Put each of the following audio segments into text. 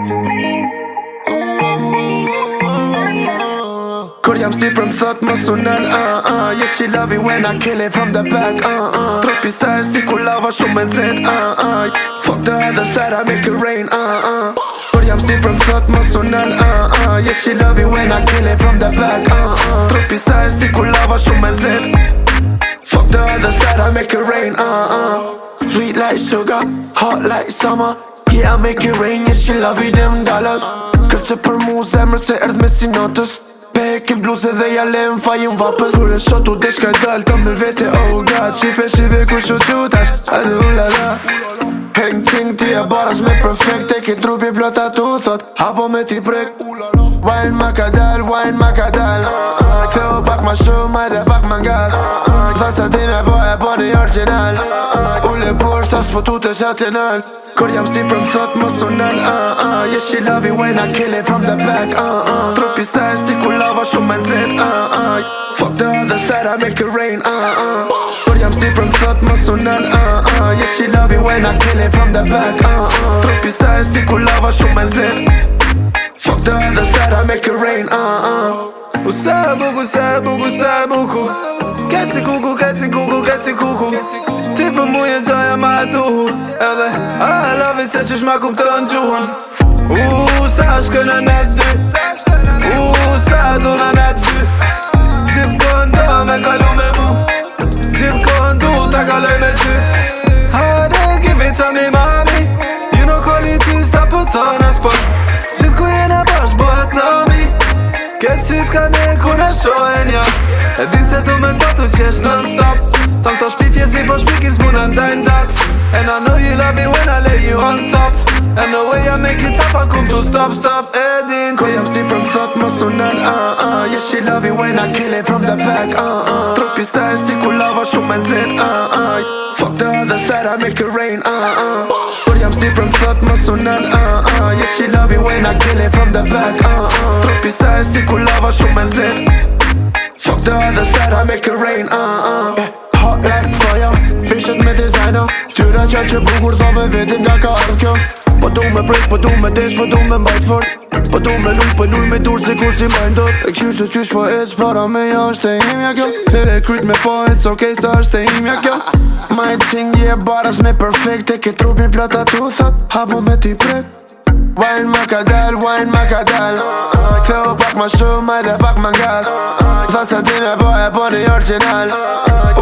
I'm Korean siprim thot më sunen uh, uh, uh. Yeah she love it when I kill it from the back uh, uh. Tropi sa e si love lava shumë me nxet uh, uh. Fuck the other side I make it rain uh, uh. Korean siprim thot më sunen uh, uh, uh. Yeah she love it when I kill it from the back uh, uh. Tropi sa e si love lava shumë Fuck the other side I make it rain uh, uh. Sweet like sugar, hot like summer Yeah, I make it rain, yeah, she love it them dollars Kërce për mu zemrë se erdh me sinatës Pek im bluze dhe ja lem fajim vapës Kure shotu dhe shkaj dalë të me vete oh god Shife shive ku shu tash, Adu la la Hang ting ti e baras me perfect Ki trupi plota tu thot Apo me ti prek Wine ma ka dal, wine ma ka dal Kthe pak ma shumë, ajde pak ma nga uh, Masa di me po e po një original Ule posht as po tu të shatë e Kër jam si për më thot më sonel uh, uh, she love you when I kill it from the back uh, uh, Trupi sa e si ku lava shumë në ah, Fuck the other side I make it rain uh, Kër jam si për më thot më sonel uh, uh, she love you when I kill it from the back uh, uh, Trupi sa e si ku lava shumë në Fuck the other side I make it rain U sa buku, sa buku, sa buku Keci kuku, keci kuku, keci kuku Ti për mu e gjoja ma duhu Edhe I love it se që shma kuptë në gjuhën U sa shkë në netë dy U sa shkë street ka ne ku në shohen jasht E din se du me do të qesh non stop Tam të shpifje si po shpikin s'munë në dat And I know you love me when I lay you on top And the way I make it up, I come to stop, stop E din ti Ko jam si për më thot më sunen, uh, ah, uh ah. Yeah, she love you when I kill it from the back, uh, uh Trupi sa e si ku lava shumë në zin, uh, uh Fuck the other side, I make it rain, uh, uh Por jam si për më thot më sunen, uh she love it when I kill it from the back uh, uh. Trop i sa e si ku lava shumë e nzit Fuck the other side, I make it rain uh, Hot like fire, fishet me designer Tyra qa që bukur tha me vetin nga ka ardh kjo Po du me prit, po du me desh, po du me mbajt fort Po du me luj, po luj me dur si kur si mbajnë dot E kshu se qysh po ec, para me ja është e imja kjo Dhe kryt me po ec, okej sa është e imja kjo My thing, yeah, baras me perfect E ke trup plata tu thot, hapo me ti prek Wine Macadal, Wine Macadal Këthe u pak ma shumë, majle pak ma ngal Tha se ti me bëhe po një original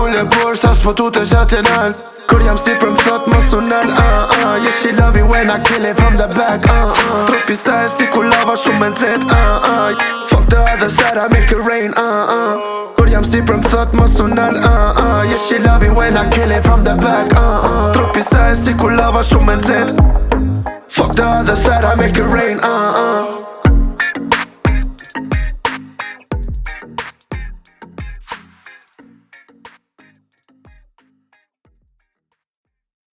Ullë përsh, tha s'po tu të gjatë nal Kër jam si për më thot më sunan uh, ah, uh, ah. she love you when I kill it from the back uh, uh, Trupi sa e si ku lava shumë me Fuck the other side, I make it rain uh, uh. Kër jam si për më thot më sunan uh, uh, she love you when I kill it from the back uh, uh, Trupi sa e si ku lava shumë me other side, I make it rain, uh uh.